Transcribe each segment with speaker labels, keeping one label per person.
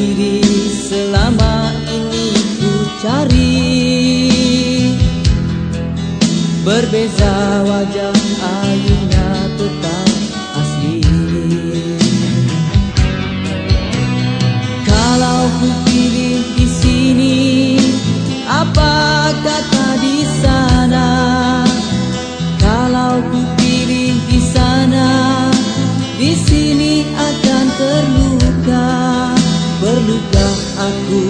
Speaker 1: sendiri selama ini ku cari. Berbeza wajah aku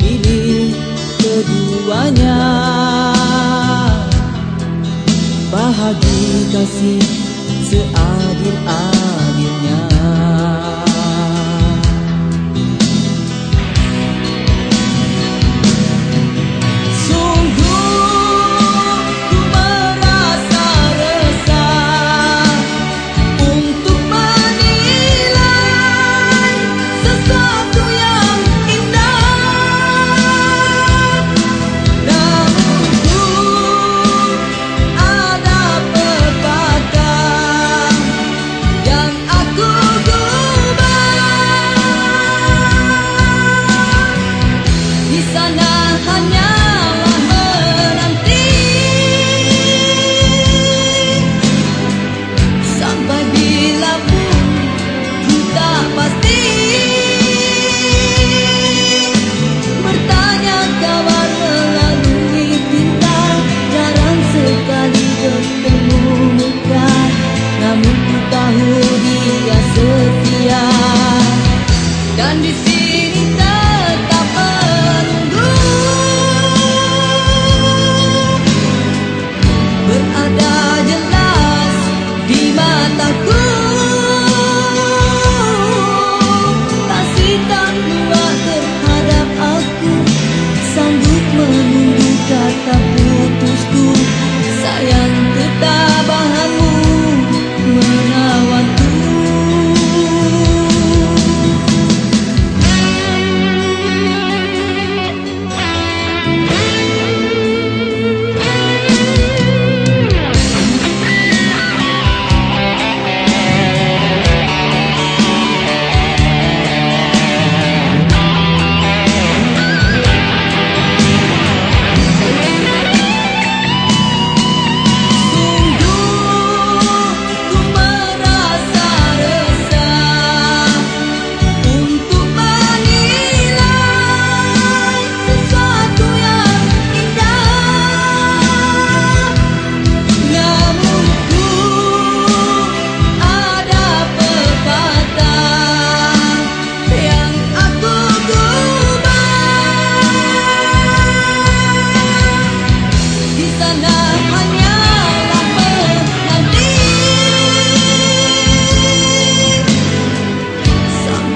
Speaker 1: ini keduanya. Bahagia kasih seadil adil